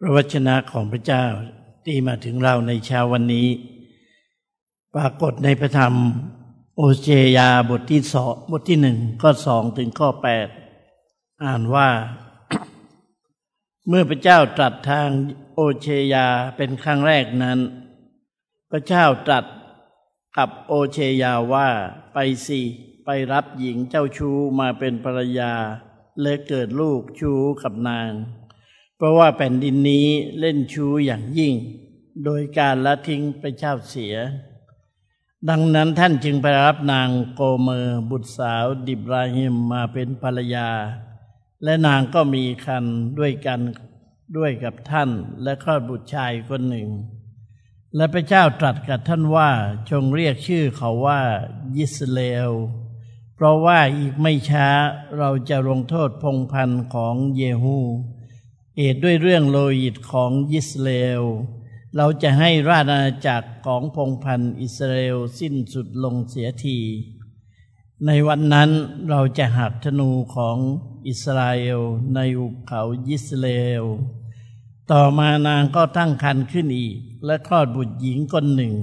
พระวจนะของพระเจ้าที่มาถึงเราในเช้าวันนี้ ปรากฏในพระธรรมโอเชยาบทที่สองบทที่หนึ่งข้อสองถึงข้อแปดอ่านว่า เมื่อพระเจ้าตรัสทางโอเชยาเป็นครั้งแรกนั้น พระเจ้าตรัสกับโอเชยาว่าไปสิไปรับหญิงเจ้าชู้มาเป็นภรรยาและเกิดลูกชู้กับนาง เพราะว่าแผ่นดินนี้เล่นชู้อย่างยิ่ง โดยการละทิ้งไปเจ้าเสีย ดังนั้นท่านจึงไปรับนางโกเมอร์บุตรสาวดิบราฮิมมาเป็นภรรยา และนางก็มีคันด้วยกันด้วยกับท่านและคลอดบุตรชายคนหนึ่ง และพระเจ้าตรัสกับท่านว่าจงเรียกชื่อเขาว่ายิสเลลเพราะว่าอีกไม่ช้าเราจะลงโทษพงพันธ์ของเยฮู เอดด้วยเรื่องโลหิตของยิสเลลเราจะให้ราชอาณาจักรของพงพันธ์อิสราเอลสิ้นสุดลงเสียที ในวันนั้นเราจะหักธนูของอิสราเอลในอุเขายิสเลลต่อมานางก็ตั้งครรภ์ขึ้นอีก และคลอดบุตรหญิงคนหนึ่ง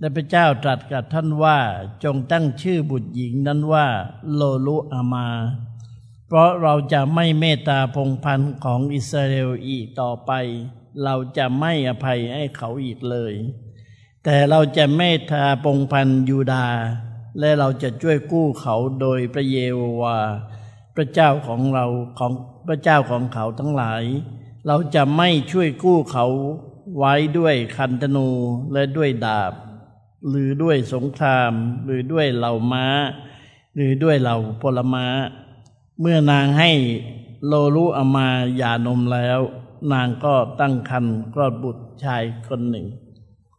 และพระเจ้าตรัสกับท่านว่าจงตั้งชื่อบุตรหญิงนั้นว่า โลลุอามา เพราะเราจะไม่เมตตาพงพันธ์ของอิสราเอลอีกต่อไป เราจะไม่อภัยให้เขาอีกเลย แต่เราจะเมตตาพงพันธ์ยูดา และเราจะช่วยกู้เขาโดยพระเยโววาพระเจ้าของเราของพระเจ้าของเขาทั้งหลาย เราจะไม่ช่วยกู้เขาไว้ด้วยคันธนูและด้วยดาบ หรือด้วยสงคราม หรือด้วยเหล่าม้า หรือด้วยเหล่าพลม้า เมื่อนางให้โลลุอมาหย่านมแล้ว นางก็ตั้งครรภ์คลอดบุตรชายคนหนึ่ง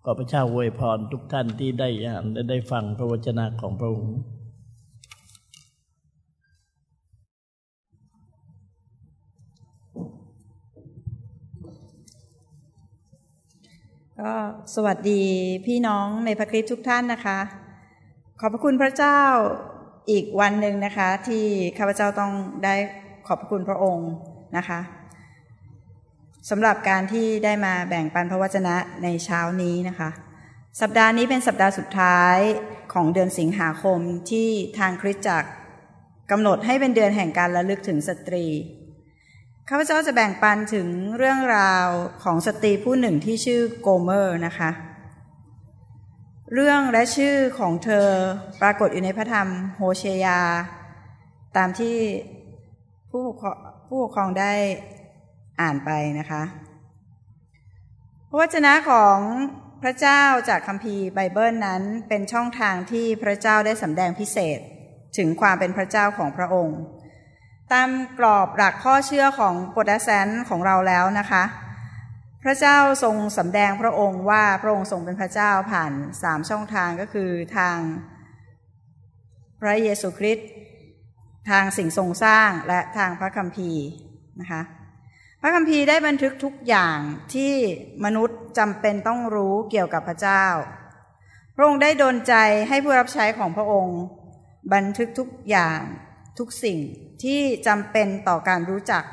ขอพระเจ้าอวยพรทุกท่านที่ได้อ่านและได้ฟังพระวจนะของพระองค์ก็สวัสดีพี่น้องในพระคริสต์ทุกท่านนะคะ ขอบพระคุณพระเจ้า อีกวันหนึ่งนะคะ ที่ข้าพเจ้าต้องได้ขอบคุณพระองค์นะคะสำหรับการที่ได้มาแบ่งปันพระวจนะในเช้านี้นะคะ สัปดาห์นี้เป็นสัปดาห์สุดท้ายของเดือนสิงหาคมที่ทางคริสตจักรกำหนดให้เป็นเดือนแห่งการระลึกถึงสตรีข้าพเจ้าจะแบ่งปันถึงเรื่องราวของสตรีผู้หนึ่งที่ชื่อโกเมอร์นะคะ เรื่องและชื่อของเธอปรากฏอยู่ในพระธรรมโฮเชยา ตามที่ผู้ผู้ปกครองได้อ่านไปนะคะ พระวจนะของพระเจ้าจากคัมภีร์ไบเบิลนั้นเป็นช่องทางที่พระเจ้าได้สำแดงพิเศษถึงความเป็นพระเจ้าของพระองค์ ตามกรอบหลักข้อเชื่อของโปรตสแตนต์ของเราแล้วนะคะ พระเจ้าทรงสำแดงพระองค์ว่าพระองค์ทรงเป็นพระเจ้าผ่านสามช่องทางก็คือทางพระเยซูคริสต์ทางสิ่งทรงสร้างและทางพระคัมภีร์นะคะพระคัมภีร์ได้บันทึกทุกอย่างที่มนุษย์จำเป็นต้องรู้เกี่ยวกับพระเจ้า พระองค์ได้ดลใจให้ผู้รับใช้ของพระองค์ บันทึกทุกอย่างทุกสิ่งที่จำเป็นต่อการรู้จัก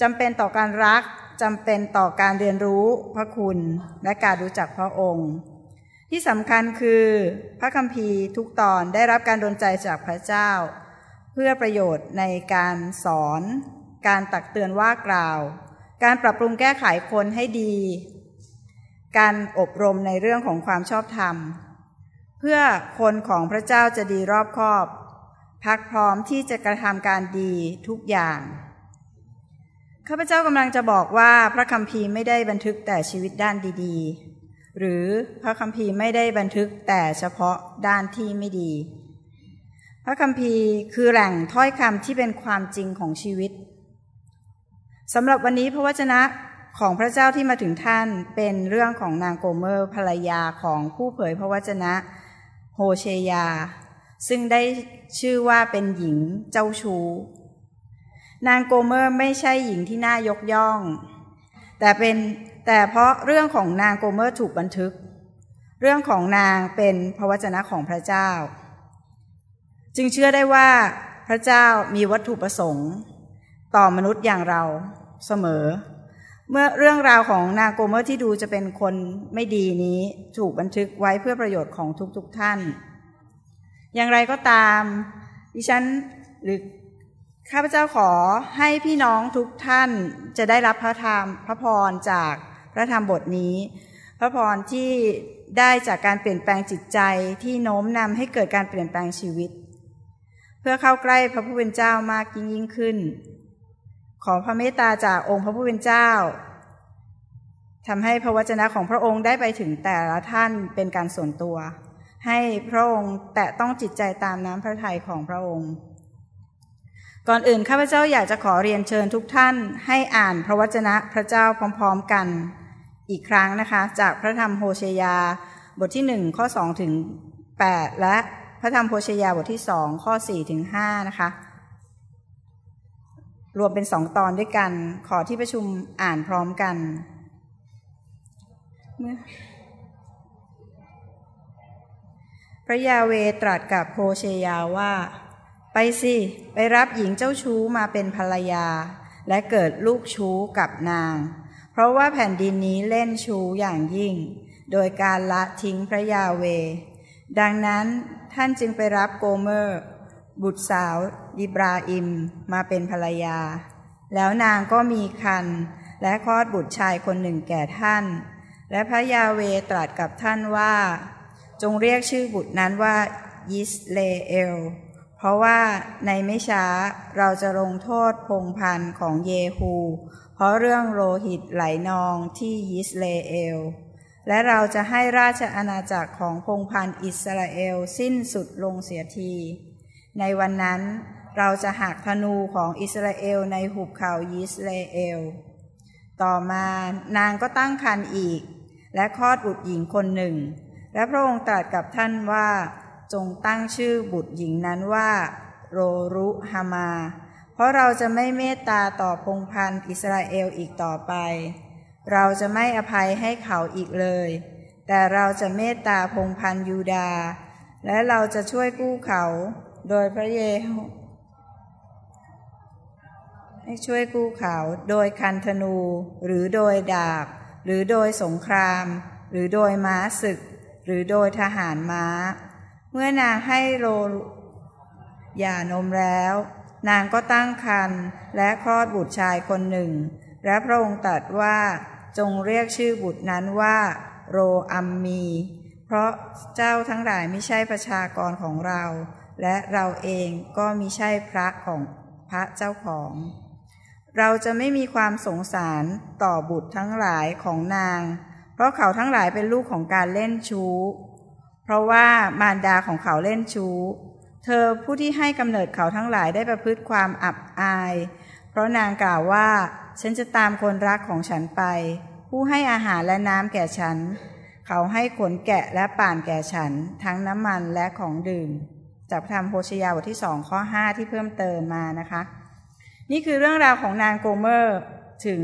จำเป็นต่อการรัก จำเป็นต่อการเรียนรู้พระคุณและการรู้จักพระองค์ ที่สำคัญคือพระคัมภีร์ทุกตอนได้รับการดลใจจากพระเจ้า เพื่อประโยชน์ในการสอน การตักเตือนว่ากล่าว การปรับปรุงแก้ไขคนให้ดี การอบรมในเรื่องของความชอบธรรม เพื่อคนของพระเจ้าจะดีรอบคอบ พักพร้อมที่จะกระทำการดีทุกอย่าง ข้าพเจ้ากำลังจะบอกว่าพระคัมภีร์ไม่ได้บันทึกแต่ชีวิตด้านดีๆ หรือพระคัมภีร์ไม่ได้บันทึกแต่เฉพาะด้านที่ไม่ดี พระคัมภีร์คือแหล่งถ้อยคำที่เป็นความจริงของชีวิตสำหรับวันนี้พระวจนะของพระเจ้าที่มาถึงท่านเป็นเรื่องของนางโกเมอร์ภรรยาของผู้เผยพระวจนะโฮเชยา ซึ่งได้ชื่อว่าเป็นหญิงเจ้าชู้ นางโกเมอร์ไม่ใช่หญิงที่น่ายกย่อง แต่เป็นแต่เพราะเรื่องของนางโกเมอร์ถูกบันทึก เรื่องของนางเป็นพระวจนะของพระเจ้า จึงเชื่อได้ว่าพระเจ้ามีวัตถุประสงค์ ต่อมนุษย์อย่างเราเสมอ เมื่อเรื่องราวของนางโกเมอร์ที่ดูจะเป็นคนไม่ดีนี้ถูกบันทึกไว้เพื่อประโยชน์ของทุกๆทท่าน อย่างไรก็ตาม ดิฉันหรือ ข้าพเจ้าขอให้พี่น้องทุกท่านจะได้รับพระธรรมพระพรจากพระธรรมบทนี้ พระพรที่ได้จากการเปลี่ยนแปลงจิตใจที่โน้มนำให้เกิดการเปลี่ยนแปลงชีวิต เพื่อเข้าใกล้พระผู้เป็นเจ้ามากยิ่งยิ่งขึ้น ขอพระเมตตาจากองค์พระผู้เป็นเจ้าทำให้พระวจนะของพระองค์ได้ไปถึงแต่ละท่านเป็นการส่วนตัว ให้พระองค์แตะต้องจิตใจตามน้ำพระทัยของพระองค์ ก่อนอื่นข้าพเจ้าอยากจะขอเรียนเชิญทุกท่านให้อ่านพระวจนะพระเจ้าพร้อมๆกันอีกครั้งนะคะ จากพระธรรมโฮเชยา บทที่หนึ่งข้อสองถึงแปดและพระธรรมโฮเชยาบทที่สองข้อสี่ถึงห้านะคะ รวมเป็นสองตอนด้วยกัน ขอที่ประชุมอ่านพร้อมกันพระยาเวตรัสกับโฮเชยาว่า ไปสิ ไปรับหญิงเจ้าชู้มาเป็นภรรยา และเกิดลูกชู้กับนาง เพราะว่าแผ่นดินนี้เล่นชู้อย่างยิ่ง โดยการละทิ้งพระยาเว ดังนั้นท่านจึงไปรับโกเมอร์ บุตรสาวดิบราอิมมาเป็นภรรยา แล้วนางก็มีคัน และคลอดบุตรชายคนหนึ่งแก่ท่าน และพระยาเวตรัสกับท่านว่า จงเรียกชื่อบุตรนั้นว่ายิสเลเอล เพราะว่าในไม่ช้าเราจะลงโทษพงพันธ์ของเยฮู เพราะเรื่องโลหิตไหลนองที่ยิสเลเอล และเราจะให้ราชอาณาจักรของพงพันธ์อิสราเอลสิ้นสุดลงเสียที ในวันนั้นเราจะหักธนูของอิสราเอลในหุบเขายิสเลเอล ต่อมานางก็ตั้งครรภ์อีก และคลอดบุตรหญิงคนหนึ่ง และพระองค์ตรัสกับท่านว่า จงตั้งชื่อบุตรหญิงนั้นว่า โรรุฮามา เพราะเราจะไม่เมตตาต่อพงพันธ์อิสราเอลอีกต่อไป เราจะไม่อภัยให้เขาอีกเลย แต่เราจะเมตตาพงพันธ์ยูดา และเราจะช่วยกู้เขา โดยพระเยให้ช่วยกู้เขาโดยคันธนู หรือโดยดาบ หรือโดยสงคราม หรือโดยม้าศึก หรือโดยทหารม้า เมื่อนางให้โลหย่านมแล้ว นางก็ตั้งครรภ์และคลอดบุตรชายคนหนึ่ง และพระองค์ตรัสว่าจงเรียกชื่อบุตรนั้นว่า โรอัมมี เพราะเจ้าทั้งหลายไม่ใช่ประชากรของเรา และเราเองก็มิใช่พระของพระเจ้าของ เราจะไม่มีความสงสารต่อบุตรทั้งหลายของนาง เพราะเขาทั้งหลายเป็นลูกของการเล่นชู้ เพราะว่ามารดาของเขาเล่นชู้ เธอผู้ที่ให้กำเนิดเขาทั้งหลายได้ประพฤติความอับอาย เพราะนางกล่าวว่า ฉันจะตามคนรักของฉันไป ผู้ให้อาหารและน้ำแก่ฉัน เขาให้ขนแกะและป่านแก่ฉัน ทั้งน้ำมันและของดื่ม จากธรรมโพชยาบทที่สองข้อห้าที่เพิ่มเติมมานะคะ นี่คือเรื่องราวของนางโกเมอร์ถึง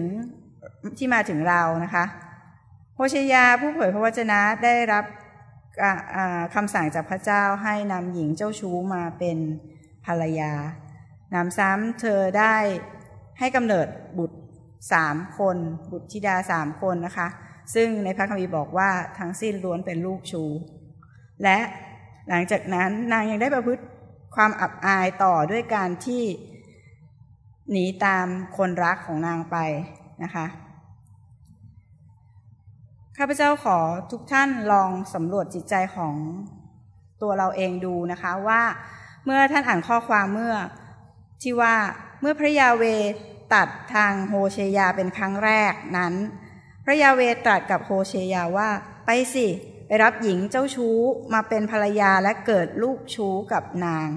ที่มาถึงเรานะคะโฮเชยาผู้เผยพระวจนะได้รับ คำสั่งจากพระเจ้าให้นำหญิงเจ้าชู้มาเป็นภรรยานำซ้ำเธอได้ให้กำเนิดบุตรสามคน บุตรธิดาสามคนนะคะ ซึ่งในพระคัมภีร์บอกว่าทั้งสิ้นล้วนเป็นลูกชู และหลังจากนั้นนางยังได้ประพฤติความอับอายต่อด้วยการที่หนีตามคนรักของนางไปนะคะ ข้าพเจ้าขอทุกท่านลองสำรวจจิตใจของตัวเราเองดูนะคะว่าเมื่อท่านอ่านข้อความเมื่อที่ว่าเมื่อพระยาเวตัดทางโฮเชยาเป็นครั้งแรกนั้น พระยาเวตรัสกับโฮเชยาว่าไปสิไปรับหญิงเจ้าชู้มาเป็นภรรยาและเกิดลูกชู้กับนาง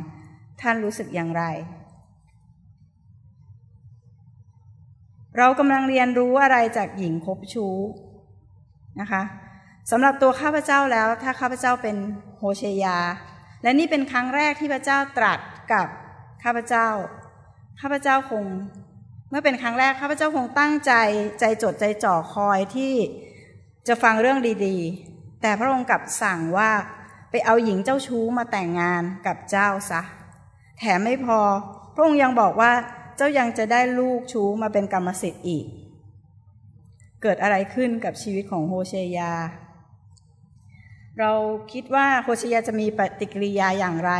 ท่านรู้สึกอย่างไร เรากำลังเรียนรู้อะไรจากหญิงคบชู้ นะคะสำหรับตัวข้าพเจ้าแล้วถ้าข้าพเจ้าเป็นโฮเชยา และนี่เป็นครั้งแรกที่พระเจ้าตรัสกับข้าพเจ้า ข้าพเจ้าคง เมื่อเป็นครั้งแรกข้าพเจ้าคงตั้งใจใจจดใจจ่อคอยที่จะฟังเรื่องดีๆ แต่พระองค์กลับสั่งว่าไปเอาหญิงเจ้าชู้มาแต่งงานกับเจ้าซะ แถมไม่พอ พระองค์ยังบอกว่าเจ้ายังจะได้ลูกชู้มาเป็นกรรมสิทธิ์อีก เกิดอะไรขึ้นกับชีวิตของโฮเชยา เราคิดว่าโฮเชยาจะมีปฏิกิริยาอย่างไร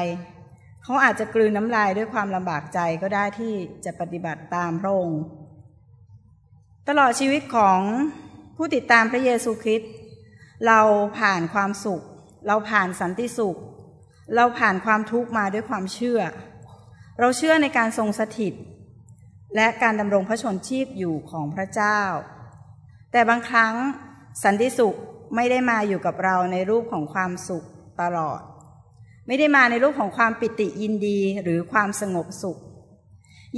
เขาอาจจะกลืนน้ำลายด้วยความลำบากใจก็ได้ที่จะปฏิบัติตามพระองค์ตลอดชีวิตของผู้ติดตามพระเยซูคริสต์เราผ่านความสุข เราผ่านสันติสุข เราผ่านความทุกข์มาด้วยความเชื่อ เราเชื่อในการทรงสถิต และการดำรงพระชนชีพอยู่ของพระเจ้า แต่บางครั้งสันติสุขไม่ได้มาอยู่กับเราในรูปของความสุขตลอด ไม่ได้มาในรูปของความปิติยินดีหรือความสงบสุข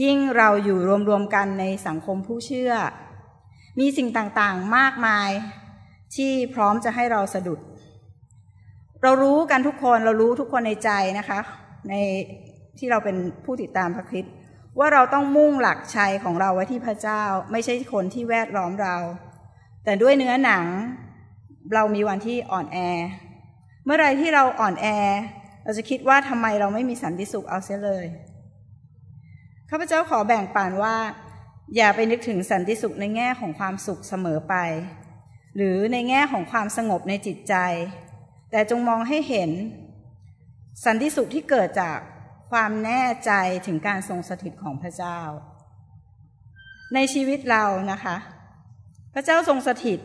ยิ่งเราอยู่รวมๆกันในสังคมผู้เชื่อ มีสิ่งต่างๆมากมายที่พร้อมจะให้เราสะดุด เรารู้กันทุกคนเรารู้ทุกคนในใจนะคะ ในที่เราเป็นผู้ติดตามพระคริสต์ว่าเราต้องมุ่งหลักชัยของเราไว้ที่พระเจ้า ไม่ใช่คนที่แวดล้อมเรา แต่ด้วยเนื้อหนังเรามีวันที่อ่อนแอ เมื่อไรที่เราอ่อนแอ เราจะคิดว่าทำไมเราไม่มีสันติสุขเอาเสียเลยข้าพเจ้าขอแบ่งปันว่า อย่าไปนึกถึงสันติสุขในแง่ของความสุขเสมอไป หรือในแง่ของความสงบในจิตใจ แต่จงมองให้เห็น สันติสุขที่เกิดจากความแน่ใจถึงการทรงสถิตของพระเจ้า ในชีวิตเรานะคะ พระเจ้าทรงสถิต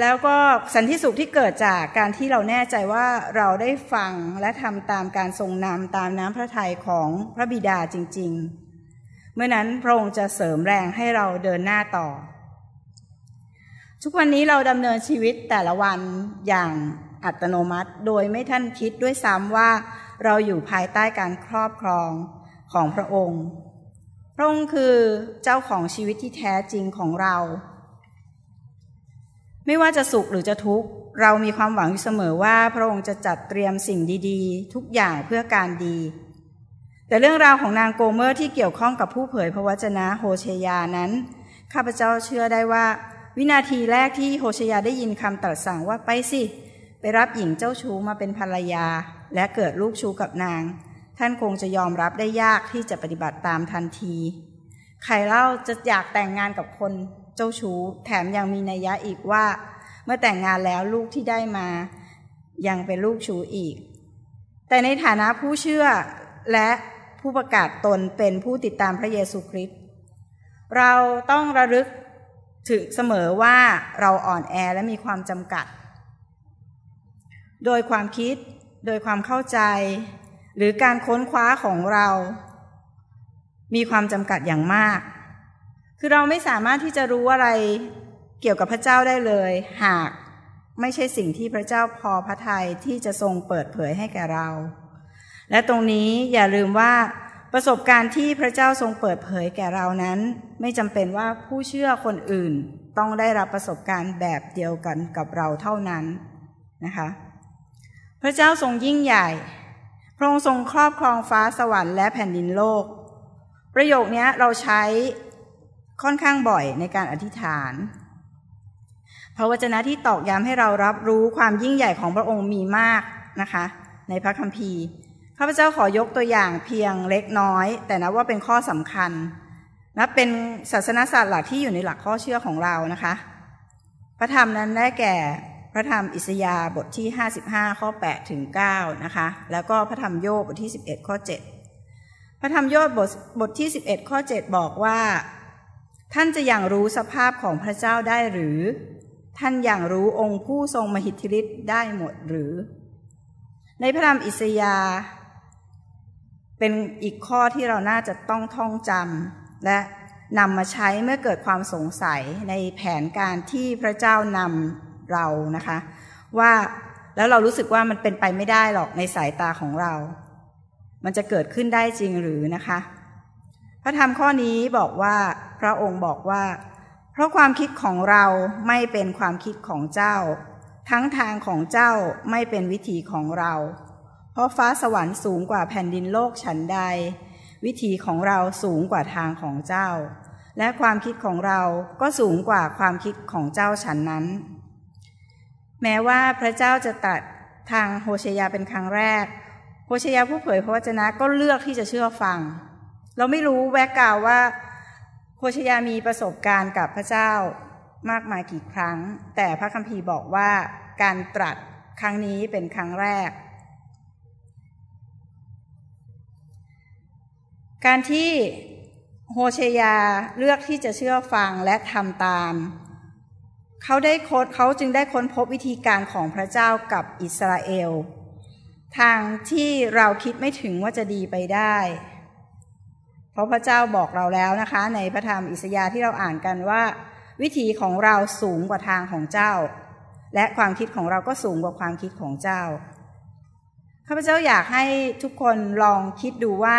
แล้วก็สันติสุขที่เกิดจากการที่เราแน่ใจว่าเราได้ฟังและทำตามการทรงนำตามน้ำพระทัยของพระบิดาจริง ๆ เมื่อนั้นพระองค์จะเสริมแรงให้เราเดินหน้าต่อ ทุกวันนี้เราดำเนินชีวิตแต่ละวันอย่างอัตโนมัติ โดยไม่ท่านคิดด้วยซ้ำว่าเราอยู่ภายใต้การครอบครองของพระองค์ พระองค์คือเจ้าของชีวิตที่แท้จริงของเรา ไม่ว่าจะสุขหรือจะทุกข์ เรามีความหวังอยู่เสมอว่าพระองค์จะจัดเตรียมสิ่งดีๆ ทุกอย่างเพื่อการดี แต่เรื่องราวของนางโกเมอร์ที่เกี่ยวข้องกับผู้เผยพระวจนะโฮเชยานั้น ข้าพเจ้าเชื่อได้ว่า วินาทีแรกที่โฮเชยาได้ยินคำตรัสสั่งว่าไปสิ ไปรับหญิงเจ้าชู้มาเป็นภรรยา และเกิดลูกชู้กับนาง ท่านคงจะยอมรับได้ยากที่จะปฏิบัติตามทันที ใครเล่าจะอยากแต่งงานกับคน เจ้าชู้ แถมยังมีนัยยะอีกว่า เมื่อแต่งงานแล้วลูกที่ได้มา ยังเป็นลูกชู้อีก แต่ในฐานะผู้เชื่อและผู้ประกาศตนเป็นผู้ติดตามพระเยซูคริสต์เราต้องระลึกถึงเสมอว่าเราอ่อนแอและมีความจำกัด โดยความคิด โดยความเข้าใจ หรือการค้นคว้าของเรา มีความจำกัดอย่างมาก คือเราไม่สามารถที่จะรู้อะไรเกี่ยวกับพระเจ้าได้เลย หากไม่ใช่สิ่งที่พระเจ้าพอพระทัยที่จะทรงเปิดเผยให้แก่เรา และตรงนี้อย่าลืมว่าประสบการณ์ที่พระเจ้าทรงเปิดเผยแก่เรานั้น ไม่จำเป็นว่าผู้เชื่อคนอื่นต้องได้รับประสบการณ์แบบเดียวกันกับเราเท่านั้นนะคะ พระเจ้าทรงยิ่งใหญ่ พระองค์ทรงครอบครองฟ้าสวรรค์และแผ่นดินโลก ประโยคนี้เราใช้ ค่อนข้างบ่อยในการอธิษฐาน พระวจนะที่ตอกย้ำให้เรารับรู้ความยิ่งใหญ่ของพระองค์มีมากนะคะ ในพระคัมภีร์ข้าพเจ้าขอยกตัวอย่างเพียงเล็กน้อย แต่นับว่าเป็นข้อสำคัญนับเป็นศาสนศาสตร์หลักที่อยู่ในหลักข้อเชื่อของเรานะคะ พระธรรมนั้นได้แก่พระธรรมอิสยาบทที่ 55 ข้อ 8 ถึง 9 นะคะ แล้วก็พระธรรมโยบบทที่ 11 ข้อ 7 พระธรรมโยบบทบทที่ 11 ข้อ 7 บอกว่า ท่านจะอย่างรู้สภาพของพระเจ้าได้หรือ ท่านอย่างรู้องค์ผู้ทรงมหิทธิฤทธิ์ได้หมดหรือ ในพระธรรมอิสยาเป็นอีกข้อที่เราน่าจะต้องท่องจำและนำมาใช้เมื่อเกิดความสงสัยในแผนการที่พระเจ้านำเรานะคะ ว่าแล้วเรารู้สึกว่ามันเป็นไปไม่ได้หรอกในสายตาของเรา มันจะเกิดขึ้นได้จริงหรือนะคะ ระธรรมข้อนี้บอกว่าพระองค์บอกว่า เพราะความคิดของเราไม่เป็นความคิดของเจ้า ทั้งทางของเจ้าไม่เป็นวิธีของเรา เพราะฟ้าสวรรค์สูงกว่าแผ่นดินโลกฉันใด วิถีของเราสูงกว่าทางของเจ้า และความคิดของเราก็สูงกว่าความคิดของเจ้าฉันนั้น แม้ว่าพระเจ้าจะตัดทางโฮเชยาเป็นครั้งแรก โฮเชยาผู้เผยพระวจนะก็เลือกที่จะเชื่อฟัง เราไม่รู้แวกกล่าวว่าโฮเชยามีประสบการณ์กับพระเจ้ามากมายกี่ครั้ง แต่พระคัมภีร์บอกว่าการตรัสครั้งนี้เป็นครั้งแรก การที่โฮเชยาเลือกที่จะเชื่อฟังและทำตาม เขาได้ค้นเขาจึงได้ค้นพบวิธีการของพระเจ้ากับอิสราเอล ทางที่เราคิดไม่ถึงว่าจะดีไปได้ ราะพระเจ้าบอกเราแล้วนะคะ ในพระธรรมอิสยาห์ที่เราอ่านกันว่า วิธีของเราสูงกว่าทางของเจ้า และความคิดของเราก็สูงกว่าความคิดของเจ้าข้าพเจ้าอยากให้ทุกคนลองคิดดูว่า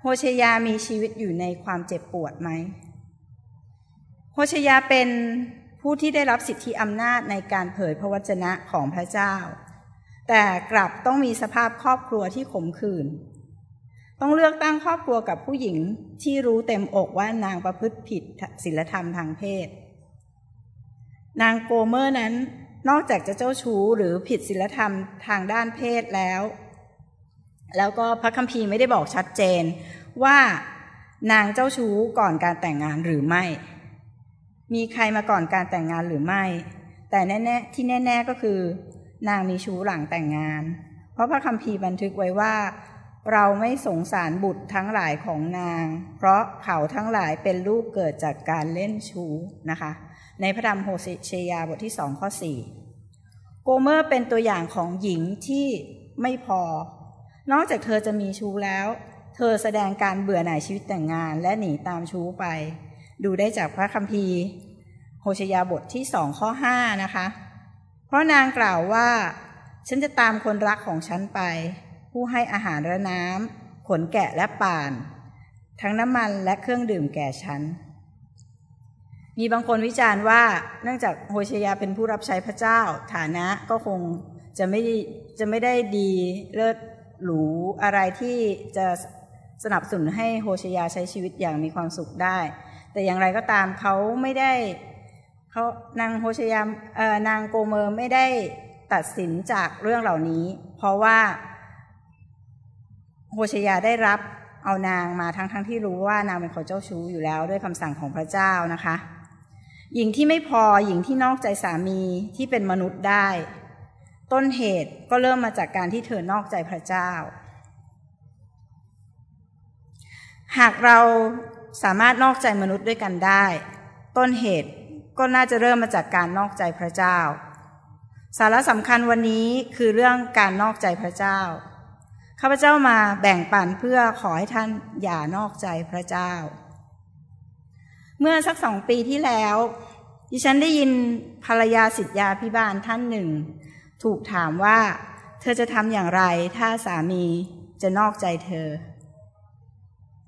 โฮเชยามีชีวิตอยู่ในความเจ็บปวดไหมโฮเชยาเป็นผู้ที่ได้รับสิทธิอำนาจในการเผยพระวจนะของพระเจ้า แต่กลับต้องมีสภาพครอบครัวที่ขมขื่น ต้องเลือกตั้งครอบครัวกับผู้หญิงที่รู้เต็มอกว่านางประพฤติผิดศีลธรรมทางเพศ นางโกเมอร์นั้น นอกจากจะเจ้าชู้หรือผิดศีลธรรมทางด้านเพศแล้ว แล้วก็พระคัมภีร์ไม่ได้บอกชัดเจนว่านางเจ้าชู้ก่อนการแต่งงานหรือไม่ มีใครมาก่อนการแต่งงานหรือไม่ แต่แน่ๆที่แน่ ๆก็คือ นางมีชู้หลังแต่งงาน เพราะพระคัมภีร์บันทึกไว้ว่า เราไม่สงสารบุตรทั้งหลายของนาง เพราะเขาทั้งหลายเป็นลูกเกิดจากการเล่นชู้นะคะ ในพระธรรมโฮเชยาบทที่สองข้อสี่โกเมอร์เป็นตัวอย่างของหญิงที่ไม่พอ นอกจากเธอจะมีชู้แล้ว เธอแสดงการเบื่อหน่ายชีวิตแต่งงาน และหนีตามชู้ไป ดูได้จากพระคัมภีร์โฮชยาบทที่สองข้อห้านะคะ เพราะนางกล่าวว่า ฉันจะตามคนรักของฉันไป ผู้ให้อาหารและน้ำขนแกะและป่าน ทั้งน้ำมันและเครื่องดื่มแก่ฉัน มีบางคนวิจารณ์ว่าเนื่องจากโฮชยาเป็นผู้รับใช้พระเจ้า ฐานะก็คงจะไม่จะไม่ได้ดีเลิศหรูอะไรที่จะสนับสนุนให้โฮชยาใช้ชีวิตอย่างมีความสุขได้ แต่อย่างไรก็ตามเขาไม่ได้เขานางโฮชยาเอ่อนางโกเมอร์ไม่ได้ตัดสินจากเรื่องเหล่านี้ เพราะว่า โฮชยาได้รับเอานางมาทั้งทั้งที่รู้ว่านางเป็นคนเจ้าชู้อยู่แล้วด้วยคำสั่งของพระเจ้านะคะ หญิงที่ไม่พอหญิงที่นอกใจสามีที่เป็นมนุษย์ได้ ต้นเหตุก็เริ่มมาจากการที่เธอนอกใจพระเจ้า หากเราสามารถนอกใจมนุษย์ด้วยกันได้ ต้นเหตุก็น่าจะเริ่มมาจากการนอกใจพระเจ้า สาระสำคัญวันนี้คือเรื่องการนอกใจพระเจ้า ข้าพเจ้ามาแบ่งปันเพื่อขอให้ท่านอย่านอกใจพระเจ้า เมื่อสักสองปีที่แล้ว ดิฉันได้ยินภรรยาสิทธยาพิบาลท่านหนึ่ง ถูกถามว่า เธอจะทำอย่างไรถ้าสามีจะนอกใจเธอ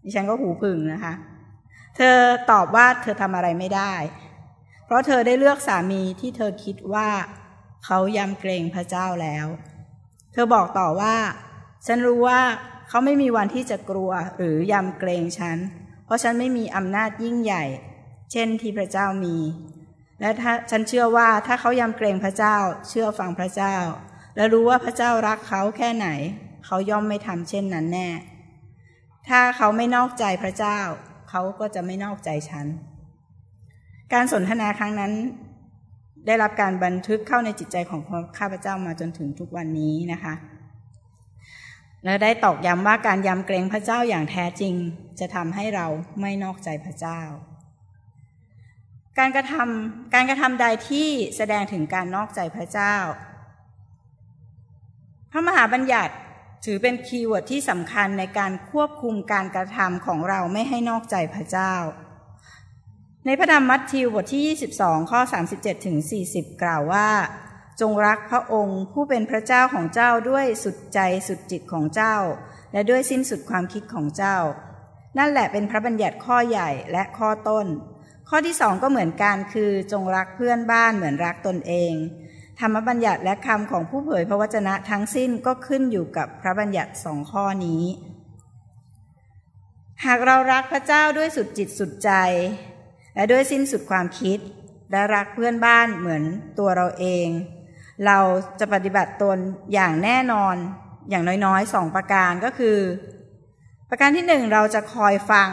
ดิฉันก็หูพึ่งนะคะ เธอตอบว่าเธอทำอะไรไม่ได้ เพราะเธอได้เลือกสามีที่เธอคิดว่า เขายำเกรงพระเจ้าแล้ว เธอบอกต่อว่า ฉันรู้ว่าเขาไม่มีวันที่จะกลัวหรือยำเกรงฉัน เพราะฉันไม่มีอำนาจยิ่งใหญ่ เช่นที่พระเจ้ามี และถ้าฉันเชื่อว่าถ้าเขายำเกรงพระเจ้า เชื่อฟังพระเจ้า และรู้ว่าพระเจ้ารักเขาแค่ไหน เขาย่อมไม่ทำเช่นนั้นแน่ ถ้าเขาไม่นอกใจพระเจ้า เขาก็จะไม่นอกใจฉัน การสนทนาครั้งนั้นได้รับการบันทึกเข้าในจิตใจของข้าพเจ้ามาจนถึงทุกวันนี้นะคะ และได้ตอกย้ำว่าการยำเกรงพระเจ้าอย่างแท้จริง จะทำให้เราไม่นอกใจพระเจ้า การกระทำการกระทำใดที่แสดงถึงการนอกใจพระเจ้า พระมหาบัญญัติถือเป็น keyword ที่สำคัญในการควบคุมการกระทำของเราไม่ให้นอกใจพระเจ้า ในพระธรรมมัทธิวบทที่ 22 ข้อ 37ถึง40 กล่าวว่า จงรักพระองค์ผู้เป็นพระเจ้าของเจ้าด้วยสุดใจสุดจิตของเจ้า และด้วยสิ้นสุดความคิดของเจ้า นั่นแหละเป็นพระบัญญัติข้อใหญ่และข้อต้น ข้อที่สองก็เหมือนกันคือจงรักเพื่อนบ้านเหมือนรักตนเอง ธรรมบัญญัติและคำของผู้เผยพระวจนะทั้งสิ้นก็ขึ้นอยู่กับพระบัญญัติสองข้อนี้ หากเรารักพระเจ้าด้วยสุดจิตสุดใจ และด้วยสิ้นสุดความคิด และรักเพื่อนบ้านเหมือนตัวเราเอง เราจะปฏิบัติตนอย่างแน่นอนอย่างน้อยๆสองประการก็คือ ประการที่หนึ่งเราจะคอยฟัง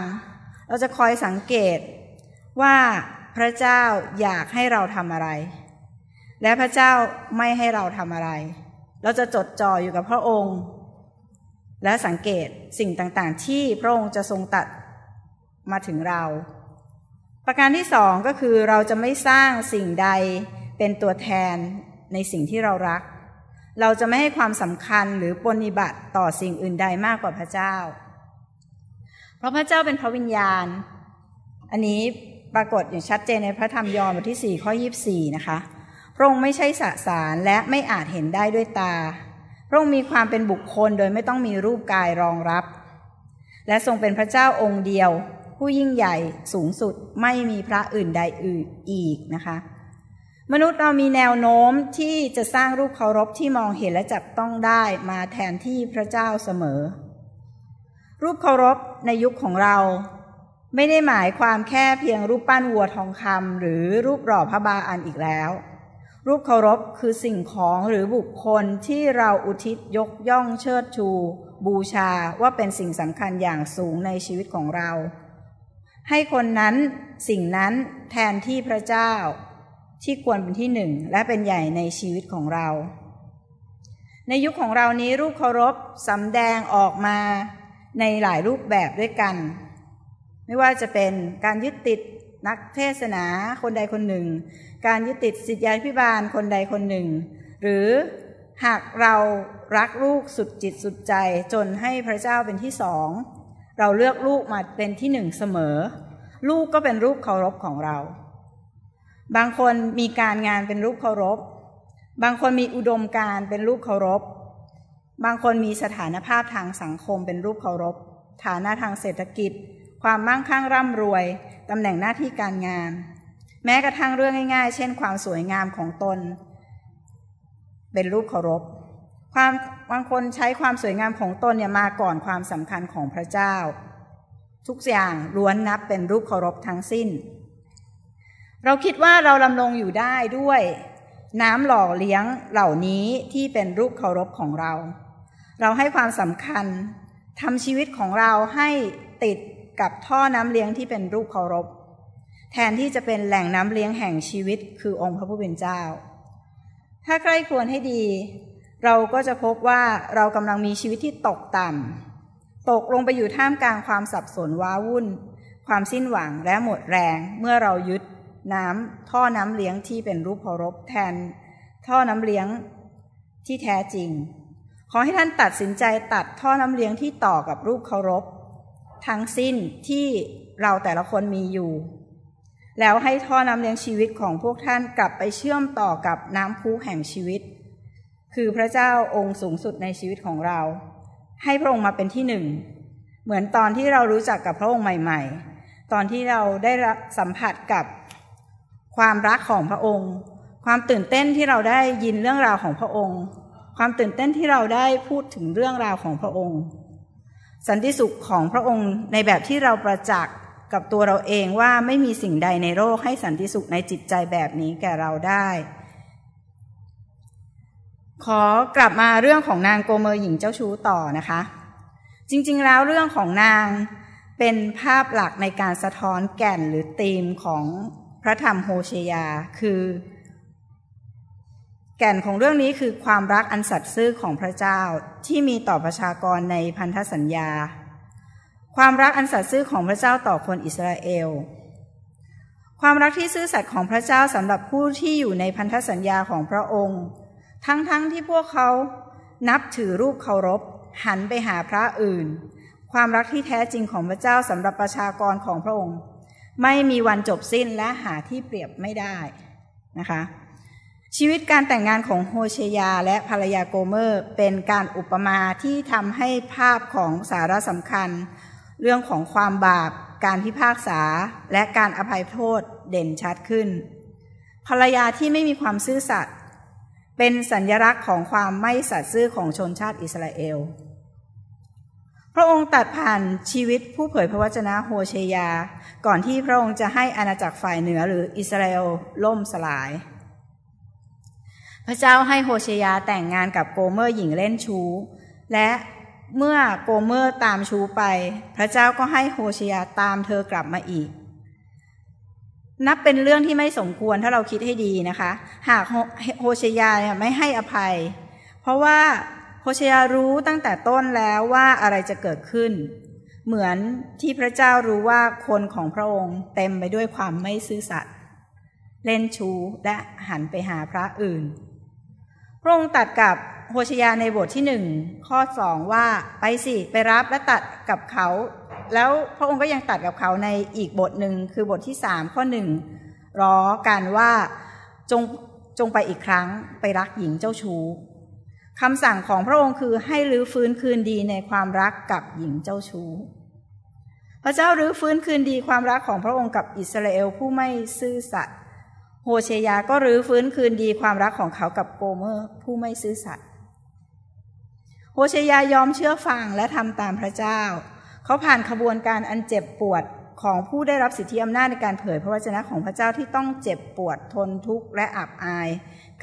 เราจะคอยสังเกตว่าพระเจ้าอยากให้เราทำอะไร และพระเจ้าไม่ให้เราทำอะไร เราจะจดจ่ออยู่กับพระองค์ และสังเกตสิ่งต่างๆ ที่พระองค์จะทรงตัดมาถึงเรา ประการที่สองก็คือเราจะไม่สร้างสิ่งใดเป็นตัวแทน ในสิ่งที่เรารัก เราจะไม่ให้ความสำคัญหรือปฏิบัติต่อสิ่งอื่นใดมากกว่าพระเจ้า เพราะพระเจ้าเป็นพระวิญญาณ อันนี้ปรากฏอย่างชัดเจนในพระธรรมยอห์นบทที่สี่ข้อยีบสี่นะคะ พระองค์ไม่ใช่สสารและไม่อาจเห็นได้ด้วยตา พระองค์มีความเป็นบุคคลโดยไม่ต้องมีรูปกายรองรับ และทรงเป็นพระเจ้าองค์เดียว ผู้ยิ่งใหญ่สูงสุดไม่มีพระอื่นใดอื่นอีกนะคะ มนุษย์เรามีแนวโน้มที่จะสร้างรูปเคารพที่มองเห็นและจับต้องได้มาแทนที่พระเจ้าเสมอ รูปเคารพในยุคของเรา ไม่ได้หมายความแค่เพียงรูปปั้นวัวทองคำหรือรูปหล่อพระบาอันอีกแล้ว รูปเคารพคือสิ่งของหรือบุคคลที่เราอุทิศยกย่องเชิดชู บูชาว่าเป็นสิ่งสำคัญอย่างสูงในชีวิตของเรา ให้คนนั้นสิ่งนั้นแทนที่พระเจ้า ที่ควรเป็นที่หนึ่งและเป็นใหญ่ในชีวิตของเรา ในยุคของเรานี้รูปเคารพสำแดงออกมาในหลายรูปแบบด้วยกัน ไม่ว่าจะเป็นการยึดติดนักเทศนาคนใดคนหนึ่ง การยึดติดสิทธิพิบาลคนใดคนหนึ่ง หรือหากเรารักลูกสุดจิตสุดใจจนให้พระเจ้าเป็นที่สอง เราเลือกลูกมาเป็นที่หนึ่งเสมอ ลูกก็เป็นรูปเคารพของเรา บางคนมีการงานเป็นรูปเคารพ บางคนมีอุดมการเป็นรูปเคารพ บางคนมีสถานภาพทางสังคมเป็นรูปเคารพ ฐานะทางเศรษฐกิจ ความมั่งคั่งร่ำรวย ตำแหน่งหน้าที่การงาน แม้กระทั่งเรื่องง่ายๆ เช่น ความสวยงามของตน เป็นรูปเคารพ ความบางคนใช้ความสวยงามของตนเนี่ยมาก่อนความสำคัญของพระเจ้า ทุกอย่างล้วนนับเป็นรูปเคารพทั้งสิ้น เราคิดว่าเราลำลงอยู่ได้ด้วย น้ำหล่อเลี้ยงเหล่านี้ที่เป็นรูปเคารพของเรา เราให้ความสำคัญทำชีวิตของเราให้ติดกับท่อน้ำเลี้ยงที่เป็นรูปเคารพ แทนที่จะเป็นแหล่งน้ำเลี้ยงแห่งชีวิตคือองค์พระผู้เป็นเจ้า ถ้าใกล้ควรให้ดี เราก็จะพบว่าเรากำลังมีชีวิตที่ตกต่ำตกลงไปอยู่ท่ามกลางความสับสนว้าวุ่น ความสิ้นหวังและหมดแรงเมื่อเรายึด น้ำท่อน้ำเลี้ยงที่เป็นรูปเคารพแทน ท่อน้ำเลี้ยงที่แท้จริง ขอให้ท่านตัดสินใจตัดท่อน้ำเลี้ยงที่ต่อกับรูปเคารพ ทั้งสิ้นที่เราแต่ละคนมีอยู่ แล้วให้ท่อน้ำเลี้ยงชีวิตของพวกท่านกลับไปเชื่อมต่อกับน้ำพุแห่งชีวิต คือพระเจ้าองค์สูงสุดในชีวิตของเรา ให้พระองค์มาเป็นที่หนึ่ง เหมือนตอนที่เรารู้จักกับพระองค์ใหม่ ๆ ตอนที่เราได้สัมผัสกับ ความรักของพระองค์ ความตื่นเต้นที่เราได้ยินเรื่องราวของพระองค์ ความตื่นเต้นที่เราได้พูดถึงเรื่องราวของพระองค์ สันติสุขของพระองค์ในแบบที่เราประจักษ์กับตัวเราเองว่าไม่มีสิ่งใดในโลกให้สันติสุขในจิตใจแบบนี้แก่เราได้ ขอกลับมาเรื่องของนางโกเมอร์หญิงเจ้าชู้ต่อนะคะ จริงๆแล้วเรื่องของนางเป็นภาพหลักในการสะท้อนแก่นหรือธีมของ พระธรรมโฮเชยา คือ แก่นของเรื่องนี้คือความรักอันสัตย์ซื่อของพระเจ้าที่มีต่อประชากรในพันธสัญญา ความรักอันสัตย์ซื่อของพระเจ้าต่อคนอิสราเอล ความรักที่ซื่อสัตย์ของพระเจ้าสำหรับผู้ที่อยู่ในพันธสัญญาของพระองค์ ทั้งๆทที่พวกเขานับถือรูปเคารพ หันไปหาพระอื่น ความรักที่แท้จริงของพระเจ้าสำหรับประชากรของพระองค์ ไม่มีวันจบสิ้นและหาที่เปรียบไม่ได้นะคะ ชีวิตการแต่งงานของโฮเชยาและภรรยาโกเมอร์ เป็นการอุปมาที่ทำให้ภาพของสาระสำคัญ เรื่องของความบาป การพิพากษา และการอภัยโทษเด่นชัดขึ้น ภรรยาที่ไม่มีความซื่อสัตย์เป็นสัญลักษณ์ของความไม่สัตย์ซื่อของชนชาติอิสราเอล พระองค์ตัดผ่านชีวิตผู้เผยพระวจนะโฮเชยา ก่อนที่พระองค์จะให้อาณาจักรฝ่ายเหนือหรืออิสราเอลล่มสลาย พระเจ้าให้โฮเชยาแต่งงานกับโกเมอร์หญิงเล่นชู้ และเมื่อโกเมอร์ตามชู้ไป พระเจ้าก็ให้โฮเชยาตามเธอกลับมาอีก นับเป็นเรื่องที่ไม่สมควรถ้าเราคิดให้ดีนะคะ หากโฮเชยาไม่ให้อภัย เพราะว่า โฮเชยารู้ตั้งแต่ต้นแล้วว่าอะไรจะเกิดขึ้น เหมือนที่พระเจ้ารู้ว่าคนของพระองค์เต็มไปด้วยความไม่ซื่อสัตย์เล่นชู้และหันไปหาพระอื่น พระองค์ตัดกับโฮชยาในบทที่หนึ่งข้อสองว่าไปสิไปรับและตัดกับเขา แล้วพระองค์ก็ยังตัดกับเขาในอีกบทหนึ่งคือบทที่สามข้อหนึ่งร้อกันว่าจงจงไปอีกครั้งไปรักหญิงเจ้าชู้ คำสั่งของพระองค์คือให้รื้อฟื้นคืนดีในความรักกับหญิงเจ้าชู้ พระเจ้ารื้อฟื้นคืนดีความรักของพระองค์กับอิสราเอลผู้ไม่ซื่อสัตย์ โฮเชยาก็รื้อฟื้นคืนดีความรักของเขากับโกเมอร์ผู้ไม่ซื่อสัตย์ โฮเชยายอมเชื่อฟังและทำตามพระเจ้า เขาผ่านขบวนการอันเจ็บปวดของผู้ได้รับสิทธิอำนาจในการเผยพระวจนะของพระเจ้าที่ต้องเจ็บปวดทนทุกข์และอับอาย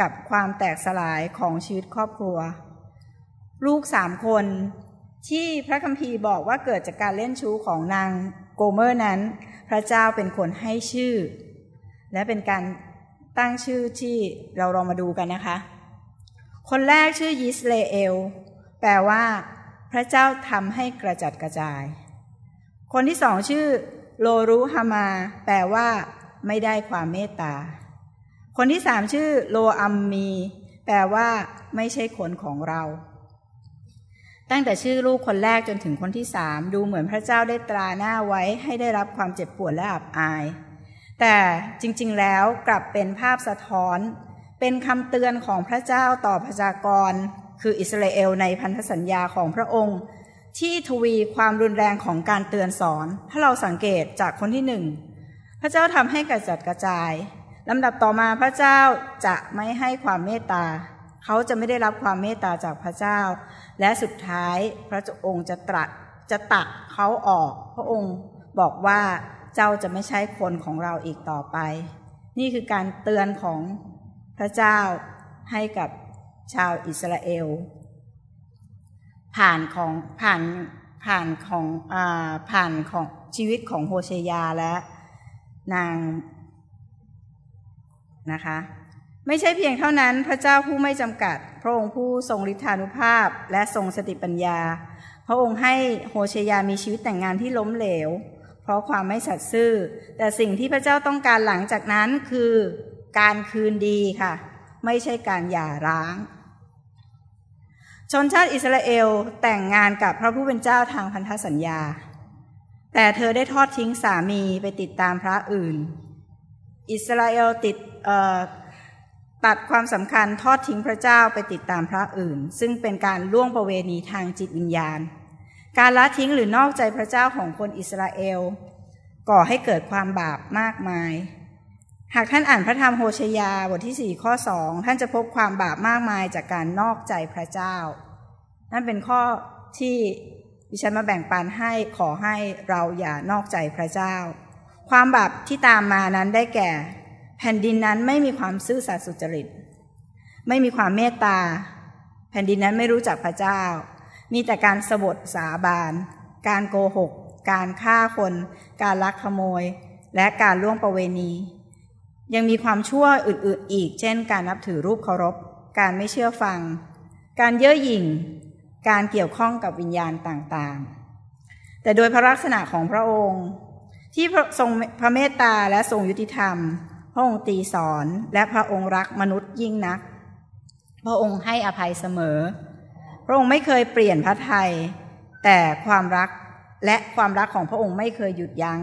กับความแตกสลายของชีวิตครอบครัว ลูกสามคน ที่พระคัมภีร์บอกว่าเกิดจากการเล่นชู้ของนางโกเมอร์นั้น พระเจ้าเป็นคนให้ชื่อ และเป็นการตั้งชื่อที่เราลองมาดูกันนะคะ คนแรกชื่อยิสเลเอล แปลว่า พระเจ้าทำให้กระจัดกระจาย คนที่สองชื่อโลรุฮามา แปลว่า ไม่ได้ความเมตตา คนที่สามชื่อโลอัมมี แปลว่า ไม่ใช่คนของเรา ตั้งแต่ชื่อลูกคนแรกจนถึงคนที่สามดูเหมือนพระเจ้าได้ตราหน้าไว้ให้ได้รับความเจ็บปวดและอับอาย แต่จริง ๆ แล้วกลับเป็นภาพสะท้อน เป็นคำเตือนของพระเจ้าต่อประชากร คืออิสราเอลในพันธสัญญาของพระองค์ที่ทวีความรุนแรงของการเตือนสอน ถ้าเราสังเกตจากคนที่หนึ่ง พระเจ้าทำให้กระจัดกระจาย ลำดับต่อมาพระเจ้าจะไม่ให้ความเมตตา เขาจะไม่ได้รับความเมตตาจากพระเจ้า และสุดท้ายพระองค์จะตรัสจะตัดเขาออก พระองค์บอกว่าเจ้าจะไม่ใช่คนของเราอีกต่อไป นี่คือการเตือนของพระเจ้าให้กับชาวอิสราเอล ผ่านของผ่านผ่านของอ่าผ่านของชีวิตของโฮเชยาและนาง นะคะ ไม่ใช่เพียงเท่านั้นพระเจ้าผู้ไม่จำกัด พระองค์ผู้ทรงฤทธานุภาพและทรงสติปัญญา พระองค์ให้โฮเชยามีชีวิตแต่งงานที่ล้มเหลว เพราะความไม่สัตย์ซื่อ แต่สิ่งที่พระเจ้าต้องการหลังจากนั้นคือการคืนดีค่ะ ไม่ใช่การหย่าร้าง ชนชาติอิสราเอลแต่งงานกับพระผู้เป็นเจ้าทางพันธสัญญา แต่เธอได้ทอดทิ้งสามีไปติดตามพระอื่น อิสราเอลติดตัดความสำคัญทอดทิ้งพระเจ้าไปติดตามพระอื่น ซึ่งเป็นการล่วงประเวณีทางจิตวิญญาณ การละทิ้งหรือนอกใจพระเจ้าของคนอิสราเอล ก่อให้เกิดความบาปมากมาย หากท่านอ่านพระธรรมโฮชยาบทที่สี่ข้อสองท่านจะพบความบาปมากมายจากการนอกใจพระเจ้า นั่นเป็นข้อที่ดิฉันมาแบ่งปันให้ขอให้เราอย่านอกใจพระเจ้า ความบาปที่ตามมานั้นได้แก่ แผ่นดินนั้นไม่มีความซื่อสัตย์สุจริต ไม่มีความเมตตา แผ่นดินนั้นไม่รู้จักพระเจ้า มีแต่การสบดสาบาน การโกหก การฆ่าคน การลักขโมย และการล่วงประเวณี ยังมีความชั่วอื่นๆอีก เช่น การนับถือรูปเคารพ การไม่เชื่อฟัง การเย่อหยิ่ง การเกี่ยวข้องกับวิญญาณต่างๆ แต่โดยพระลักษณะของพระองค์ ที่ทรงพระเมตตาและทรงยุติธรรม พระองค์ตีสอนและพระองค์รักมนุษย์ยิ่งนัก พระองค์ให้อภัยเสมอ พระองค์ไม่เคยเปลี่ยนพระทยัยแต่ความรักและความรักของพระองค์ไม่เคยหยุดยัง้ง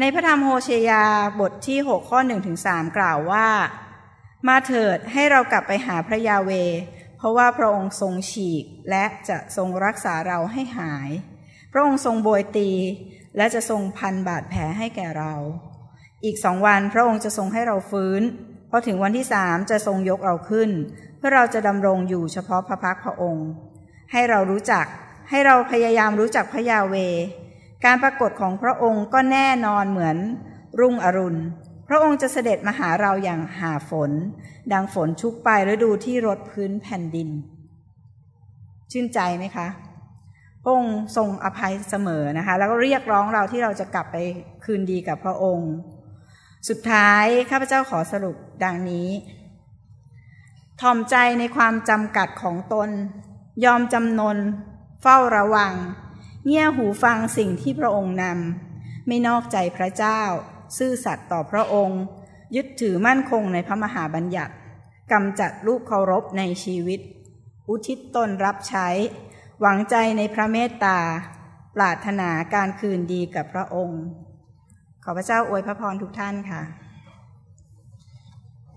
ในพระธรรมโฮเชยาบทที่ 6 ข้อ1ถึง3กล่าวว่า มาเถิดให้เรากลับไปหาพระยาเว เพราะว่าพระองค์ทรงฉีกและจะทรงรักษาเราให้หาย พระองค์ทรงโบยตี และจะทรงพันบาดแผลให้แก่เรา อีกสองวันพระองค์จะทรงให้เราฟื้นพอถึงวันที่สามจะทรงยกเราขึ้น เพื่อเราจะดำรงอยู่เฉพาะพระพักพระองค์ ให้เรารู้จักให้เราพยายามรู้จักพระยาเว การปรากฏของพระองค์ก็แน่นอนเหมือนรุ่งอรุณ พระองค์จะเสด็จมาหาเราอย่างหาฝน ดังฝนชุกไปฤดูที่รดพื้นแผ่นดิน ชื่นใจไหมคะ พระองค์ทรงอภัยเสมอนะคะ แล้วก็เรียกร้องเราที่เราจะกลับไปคืนดีกับพระองค์ สุดท้ายข้าพเจ้าขอสรุปดังนี้ทอมใจในความจำกัดของตน ยอมจำนน เฝ้าระวัง เงี่ยหูฟังสิ่งที่พระองค์นำไม่นอกใจพระเจ้า ซื่อสัตย์ต่อพระองค์ ยึดถือมั่นคงในพระมหาบัญญัติกำจัดรูปเคารพในชีวิต อุทิศตนรับใช้ หวังใจในพระเมตตา ปรารถนาการคืนดีกับพระองค์ ขอพระเจ้าอวยพระพรทุกท่านค่ะ